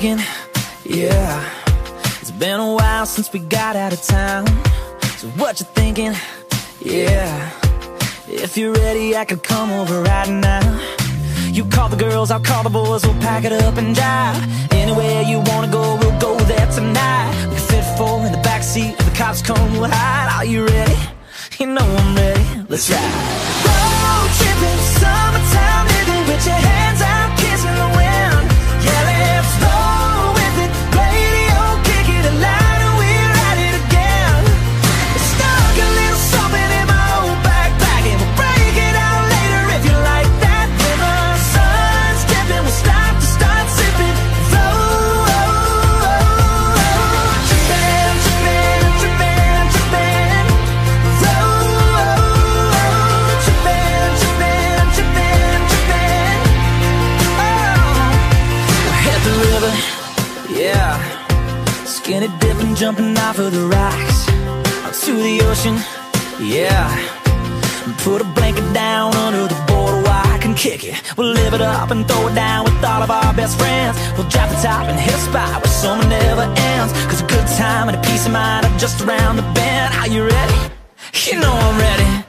Yeah, it's been a while since we got out of town. So what you thinking? Yeah, if you're ready, I could come over right now. You call the girls, I'll call the boys, we'll pack it up and drive. Anywhere you wanna go, we'll go there tonight. We can fit four in the backseat, if the cops come, we'll hide. Are you ready? You know I'm ready. Let's ride. Road tripping, the river, yeah. Skinny dipping, jumping off of the rocks out to the ocean, yeah. Put a blanket down under the I can kick it. We'll live it up and throw it down with all of our best friends. We'll drop the top and hit a spot where summer never ends. Cause a good time and a peace of mind are just around the bend. Are you ready? You know I'm ready.